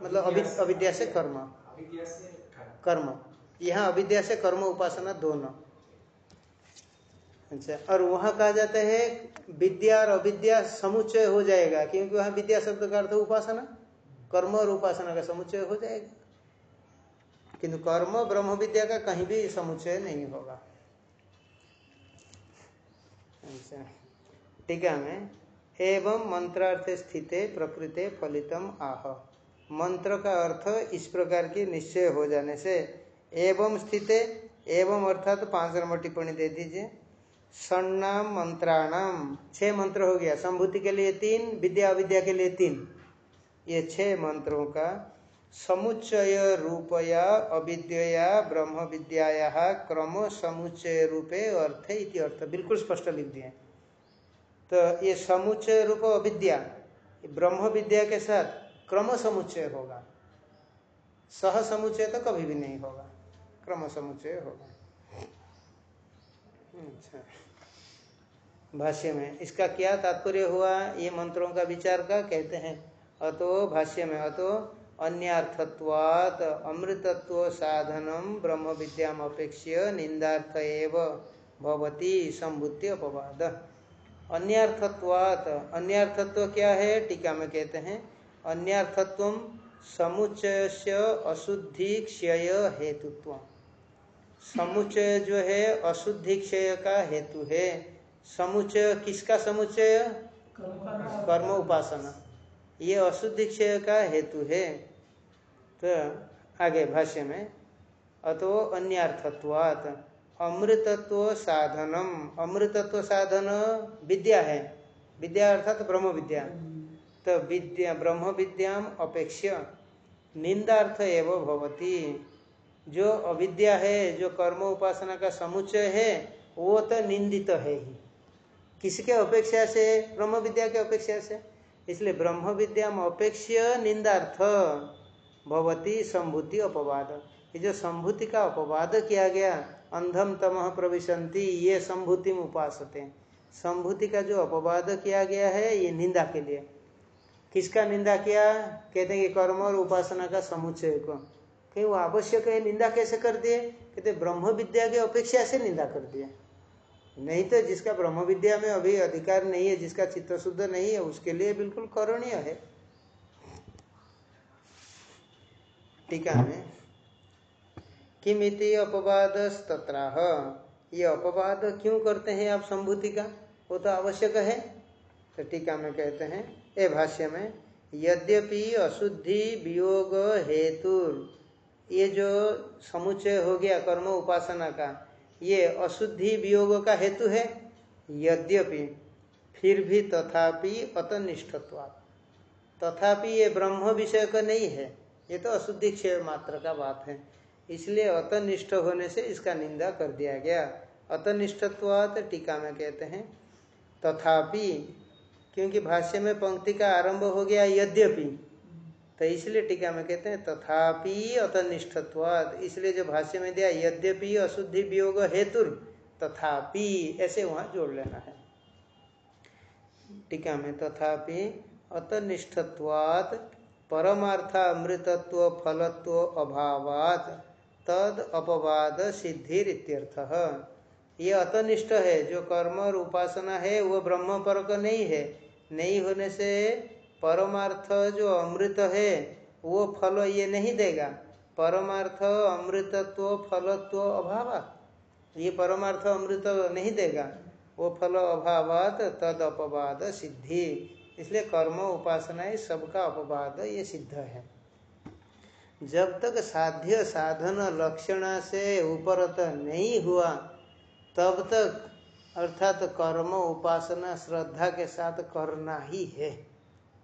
मतलब अविद्या से कर्म। कर्म। यहाँ अविद्या से कर्म उपासना दोनों। अच्छा और वहाँ कहा जाता है विद्या और अविद्या समुच्चय हो जाएगा क्योंकि वहाँ विद्या शब्द का अर्थ उपासना। कर्म और उपासना का समुच्चय हो जाएगा। किंतु कर्म ब्रह्म विद्या का कहीं भी समुच्चय नहीं होगा। अच्छा टीका में एवं मंत्रार्थ स्थित प्रकृति फलितम आह। मंत्र का अर्थ इस प्रकार की निश्चय हो जाने से एवं स्थित, एवं अर्थात तो पाँच नंबर टिप्पणी दे दीजिए। सन्नाम मंत्राणाम छह मंत्र हो गया। संभूति के लिए तीन, विद्या विद्या के लिए तीन। ये छह मंत्रों का समुच्चय रूपया अविद्या ब्रह्म विद्या क्रम समुच्चय रूपे अर्थ इति अर्थ। बिल्कुल स्पष्ट लिख दिए। तो ये समुच्चय रूप अविद्या ब्रह्म विद्या के साथ क्रम समुच्चय होगा। सह समुच्चय तो कभी भी नहीं होगा। क्रम समुच्चय होगा। अच्छा। भाष्य में इसका क्या तात्पर्य हुआ? ये मंत्रों का विचार का कहते हैं। अतो भाष्य में अतो अन्यर्थत्वात अमृतत्व साधनम ब्रह्म विद्याम अपेक्ष्य निंदार्थ एव भवती संभुति अपवाद। अन्यर्थत्वात अन्यर्थत्व क्या है? टीका में कहते हैं अन्यर्थत्व समुच्चय से अशुद्धि क्षय हेतुत्व। समुच्चय जो है अशुद्धि क्षय का हेतु है। समुच्चय किसका समुच्चय? कर्म उपासना। ये अशुद्धि क्षय का हेतु है। तो आगे भाष्य में, अतो अन्यर्थत्वात अमृतत्व साधनम। अमृतत्व साधन विद्या है। विद्या अर्थात तो ब्रह्म विद्या तो विद्या ब्रह्म विद्याम अपेक्ष्य निंदार्थ एवं भवती। जो अविद्या है, जो कर्म उपासना का समुच्चय है, वो तो निंदित है ही। किसके अपेक्षा से? ब्रह्म विद्या के अपेक्षा से। इसलिए ब्रह्म विद्या में अपेक्ष निंदार्थ भवती संभूति अपवाद। ये जो संभूति का अपवाद किया गया, अंधम तम प्रविशंति, ये संभूति में उपासते संभूति का जो अपवाद किया गया है, ये निंदा के लिए। किसका निंदा किया? कहते हैं कि कर्म और उपासना का समुच्चय को। कहीं वो आवश्यक है, निंदा कैसे कर दिए? कहते ब्रह्म विद्या की अपेक्षा से निंदा कर दिए नहीं तो जिसका ब्रह्म विद्या में अभी अधिकार नहीं है, जिसका चित्त शुद्ध नहीं है, उसके लिए बिल्कुल करणीय है। टीका में किमिति अपवाद तत्राह ये अपवाद क्यों करते हैं आप संभूति का? वो तो आवश्यक है। तो टीका में कहते हैं, ए भाष्य में, यद्यपि अशुद्धि वियोग हेतु, ये जो समुच्चय हो गया कर्म उपासना का ये अशुद्धि वियोग का हेतु है। यद्यपि, फिर भी तथापि अतनिष्ठत्वा तथापि ये ब्रह्म विषय का नहीं है। ये तो अशुद्धि क्षय मात्र का बात है। इसलिए अतनिष्ठ होने से इसका निंदा कर दिया गया। अतनिष्ठत्वात टीका में कहते हैं, तथापि, क्योंकि भाष्य में पंक्ति का आरंभ हो गया, यद्यपि। तो इसलिए टीका में कहते हैं, तथापि अतनिष्ठत्वाद। इसलिए जो भाष्य में दिया, यद्यपि अशुद्धि वियोग हेतु तथापि। ऐसे वहाँ जोड़ लेना है। टीका में, तथापि अतनिष्ठत्वात् परमार्थामृतत्व फलत्व अभावात तद अपवाद सिद्धि ये अतनिष्ठ है, जो कर्म और उपासना है, वो ब्रह्म पर नहीं है। नहीं होने से परमार्थ जो अमृत है, वो फल ये नहीं देगा। परमार्थ अमृतत्व फलत्व अभाव। ये परमार्थ अमृत नहीं देगा। वो फल अभावात तद अपवाद सिद्धि। इसलिए कर्म उपासना सबका अपवाद, ये सिद्ध है। जब तक साध्य साधन लक्षण से उपरत नहीं हुआ, तब तक अर्थात कर्म उपासना श्रद्धा के साथ करना ही है।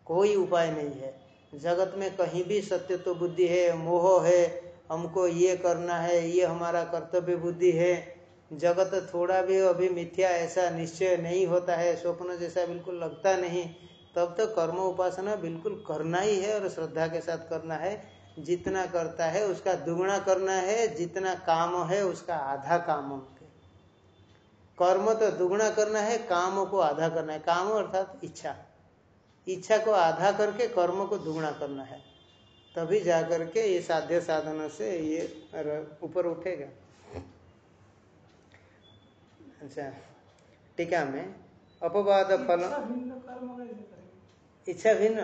कोई उपाय नहीं है। जगत में कहीं भी सत्य तो बुद्धि है, मोह है, हमको ये करना है, ये हमारा कर्तव्य बुद्धि है। जगत थोड़ा भी अभी मिथ्या ऐसा निश्चय नहीं होता है, स्वप्न जैसा बिल्कुल लगता नहीं। तब तो कर्म उपासना बिल्कुल करना ही है और श्रद्धा के साथ करना है। जितना करता है उसका दुगुना करना है, जितना काम है उसका आधा काम कर्म तो दुगुना करना है, काम को आधा करना है। काम अर्थात इच्छा। इच्छा को आधा करके कर्म को दुगुना करना है। तभी जाकर के ये साध्य साधन से ये ऊपर उठेगा। अच्छा टीका में अपवाद फल इच्छा भिन्न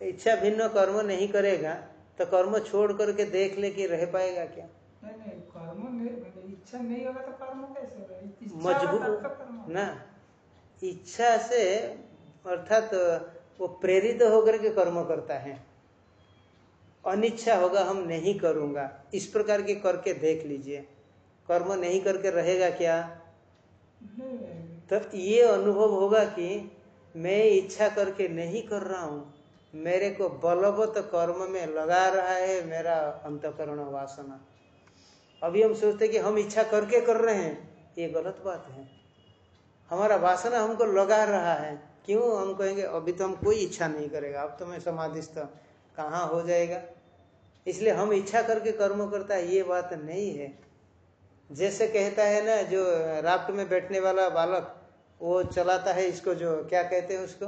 इच्छा भिन्न? कर्म नहीं करेगा तो कर्म छोड़ करके देख ले कि रह पाएगा क्या? नहीं नहीं कर्म नहीं इच्छा नहीं होगा तो कर्म कैसे मजबूर ना इच्छा से अर्थात तो वो प्रेरित होकर के कर्म करता है। अनिच्छा होगा, हम नहीं करूँगा। इस प्रकार के करके देख लीजिए। कर्म नहीं करके रहेगा क्या? तो ये अनुभव होगा कि मैं इच्छा करके नहीं कर रहा हूँ। मेरे को बलवत कर्म में लगा रहा है मेरा अंतकरण वासना। अभी हम सोचते कि हम इच्छा करके कर रहे हैं। ये गलत बात है। हमारा वासना हमको लगा रहा है। क्यों? हम कहेंगे, अभी तो हम कोई इच्छा नहीं करेगा। अब तो मैं समाधिस्थ कहाँ हो जाएगा? इसलिए हम इच्छा करके कर्म करता है, ये बात नहीं है। जैसे कहता है ना, जो राफ्ट में बैठने वाला बालक, वो चलाता है इसको जो, क्या कहते हैं उसको?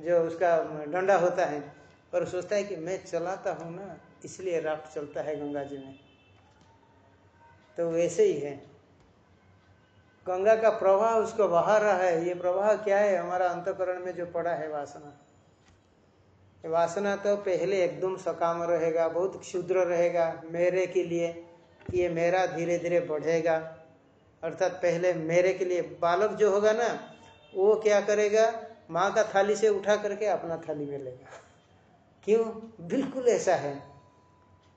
जो उसका डंडा होता है। और सोचता है कि मैं चलाता हूँ ना, इसलिए राफ्ट चलता है गंगा जी में। तो वैसे ही है। गंगा का प्रवाह उसको बहा रहा है। ये प्रवाह क्या है? हमारा अंतकरण में जो पड़ा है वासना। वासना तो पहले एकदम सकाम रहेगा, बहुत क्षुद्र रहेगा मेरे के लिए। ये मेरा धीरे धीरे बढ़ेगा। अर्थात पहले मेरे के लिए बालक जो होगा ना, वो क्या करेगा? माँ का थाली से उठा करके अपना थाली में लेगा। क्यों? बिल्कुल ऐसा है।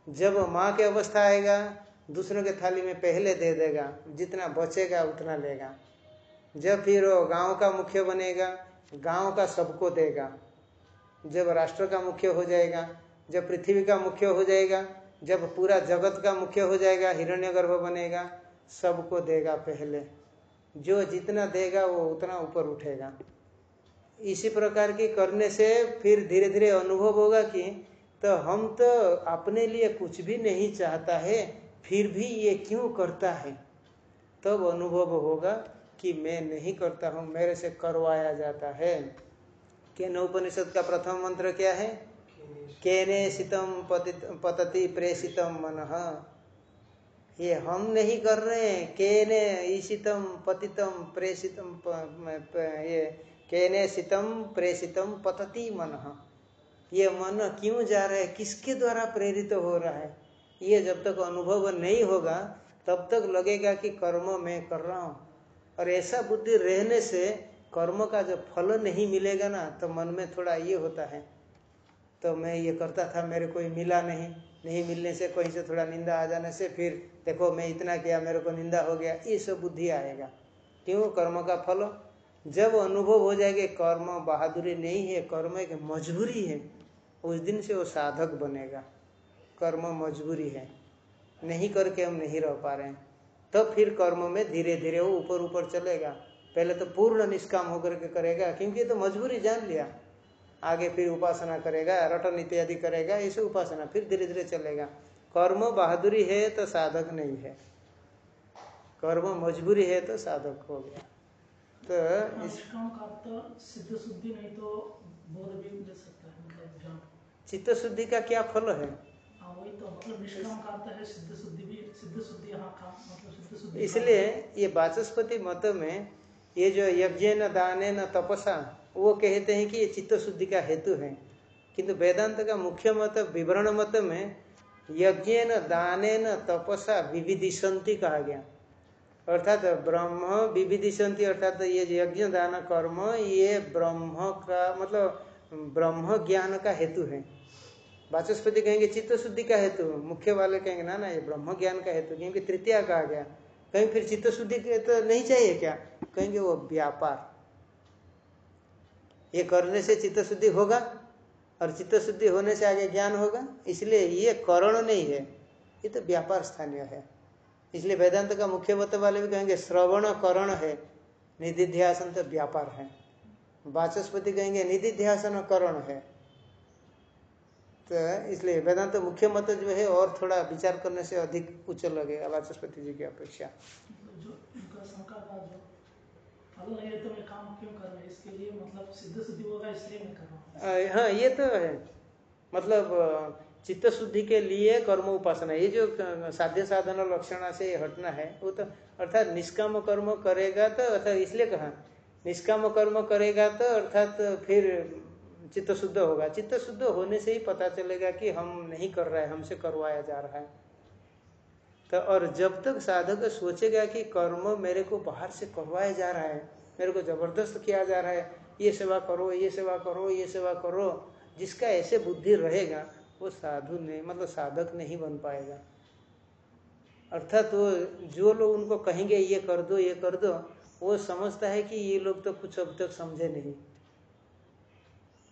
जब माँ की अवस्था आएगा दूसरों के थाली में पहले दे देगा, जितना बचेगा उतना लेगा। जब फिर वो गाँव का मुख्य बनेगा, गाँव का सबको देगा। जब राष्ट्र का मुख्य हो जाएगा, जब पृथ्वी का मुख्य हो जाएगा, जब पूरा जगत का मुख्य हो जाएगा, हिरण्यगर्भ बनेगा, सबको देगा पहले। जो जितना देगा वो उतना ऊपर उठेगा। इसी प्रकार की करने से फिर धीरे धीरे अनुभव होगा कि तो हम तो अपने लिए कुछ भी नहीं चाहता है फिर भी ये क्यों करता है? तब तो अनुभव होगा कि मैं नहीं करता हूँ, मेरे से करवाया जाता है। केन उपनिषद का प्रथम मंत्र क्या है? केने शीतम पतति प्रेषितम मन। ये हम नहीं कर रहे हैं। केने ईशितम पतितम प्रेषितम ये केने शीतम प्रेषितम पतति मन। ये मन क्यों जा रहा है? किसके द्वारा प्रेरित हो रहा है? ये जब तक अनुभव नहीं होगा, तब तक लगेगा कि कर्म मैं कर रहा हूँ। और ऐसा बुद्धि रहने से कर्म का जब फल नहीं मिलेगा ना तो मन में थोड़ा ये होता है तो मैं ये करता था, मेरे कोई मिला नहीं। नहीं मिलने से कहीं से थोड़ा निंदा आ जाने से फिर, देखो मैं इतना किया, मेरे को निंदा हो गया, ये सब बुद्धि आएगा। क्यों? कर्म का फल। जब अनुभव हो जाएगा, कर्म बहादुरी नहीं है, कर्म एक मजबूरी है, उस दिन से वो साधक बनेगा। कर्म मजबूरी है। नहीं करके हम नहीं रह पा रहे हैं। तब तो फिर कर्म में धीरे धीरे वो ऊपर ऊपर चलेगा। पहले तो पूर्ण निष्काम होकर के करेगा क्योंकि तो मजबूरी जान लिया। आगे फिर उपासना करेगा रटन इत्यादि करेगा ऐसे उपासना फिर धीरे धीरे चलेगा। कर्म बहादुरी है तो साधक नहीं है। कर्म मजबूरी है तो साधक हो गया। तो सिद्ध शुद्धि नहीं तो बोध भी ले सकता है मतलब चित्त शुद्धि का क्या फल है? तो मतलब मतलब इसलिए ये वाचस्पति मत में ये जो यज्ञ न दान न तपसा वो कहते हैं कि ये चित्त शुद्धि का हेतु है। किंतु वेदांत का मुख्य मत विवरण मत में यज्ञ न दान न तपसा विविधिशंति कहा गया। अर्थात ब्रह्म विविधिशंति अर्थात ये यज्ञ दान कर्म ये ब्रह्म का मतलब ब्रह्म ज्ञान का हेतु है। वाचस्पति कहेंगे चित्त शुद्धि का हेतु, मुख्य वाले कहेंगे, ना ना, ये ब्रह्म ज्ञान का हेतु, क्योंकि तृतीया कहा गया। कहीं फिर चित्त शुद्धि तो नहीं चाहिए क्या? कहेंगे, वो व्यापार। ये करने से चित्त शुद्धि होगा और चित्त शुद्धि होने से आगे ज्ञान होगा। इसलिए ये करण नहीं है, ये तो व्यापार स्थानीय है। इसलिए वेदांत का मुख्य मत वाले भी कहेंगे, श्रवण करण है, निधिध्यासन तो व्यापार है। वाचस्पति कहेंगे, निधिध्यासन करण है। तो इसलिए वेदांत तो मुख्य मत जो है और थोड़ा विचार करने से अधिक उच्च लगेगा वाचस्पति जी की अपेक्षा। हाँ? ये तो है। मतलब चित्त शुद्धि के लिए कर्म उपासना ये जो साध्य साधन लक्षणा से हटना है वो तो अर्थात निष्काम कर्म करेगा तो अर्थात इसलिए कहा निष्काम कर्म करेगा तो अर्थात फिर चित्त शुद्ध होगा। चित्त शुद्ध होने से ही पता चलेगा कि हम नहीं कर रहे, हमसे करवाया जा रहा है। तो और जब तक साधक सोचेगा कि कर्म मेरे को बाहर से करवाया जा रहा है, मेरे को ज़बरदस्त किया जा रहा है, ये सेवा करो, ये सेवा करो, ये सेवा करो, जिसका ऐसे बुद्धि रहेगा, वो साधु नहीं मतलब साधक नहीं बन पाएगा। अर्थात वो जो लोग उनको कहेंगे, ये कर दो, ये कर दो, वो समझता है कि ये लोग तो कुछ अब तक समझे नहीं।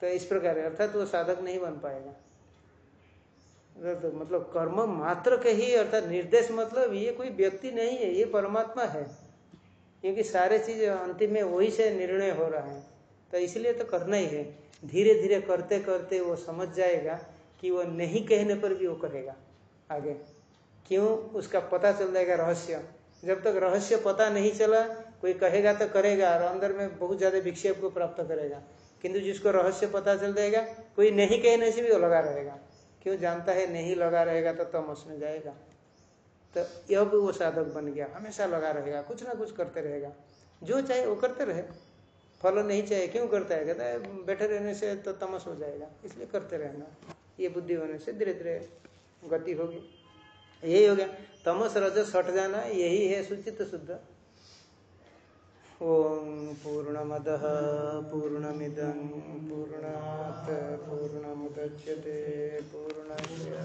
तो इस प्रकार अर्थात वो साधक नहीं बन पाएगा। तो मतलब कर्म मात्र के ही, अर्थात निर्देश मतलब ये कोई व्यक्ति नहीं है, ये परमात्मा है। क्योंकि सारे चीज़ अंतिम में वही से निर्णय हो रहा है। तो इसलिए तो करना ही है। धीरे धीरे करते करते वो समझ जाएगा कि वो नहीं कहने पर भी वो करेगा आगे। क्यों? उसका पता चल जाएगा रहस्य। जब तक रहस्य पता नहीं चला, कोई कहेगा तो करेगा, और अंदर में बहुत ज़्यादा विक्षेप को प्राप्त करेगा। किंतु जिसको रहस्य पता चल जाएगा, कोई नहीं कहने से भी वो लगा रहेगा। क्यों जानता है नहीं लगा रहेगा तो तमस में जाएगा। तो यह भी वो साधक बन गया, हमेशा लगा रहेगा, कुछ ना कुछ करते रहेगा। जो चाहे वो करते रहे, फल नहीं चाहिए क्यों करता है, कहता बैठे रहने से तो तमस हो जाएगा, इसलिए करते रहना। ये बुद्धि होने से धीरे धीरे गति होगी। यही हो गया, तमस रजस हट जाना, यही है सुचित शुद्ध। ॐ पूर्णमदः पूर्णमिदं पूर्णात् पूर्णमुदच्यते पूर्णस्य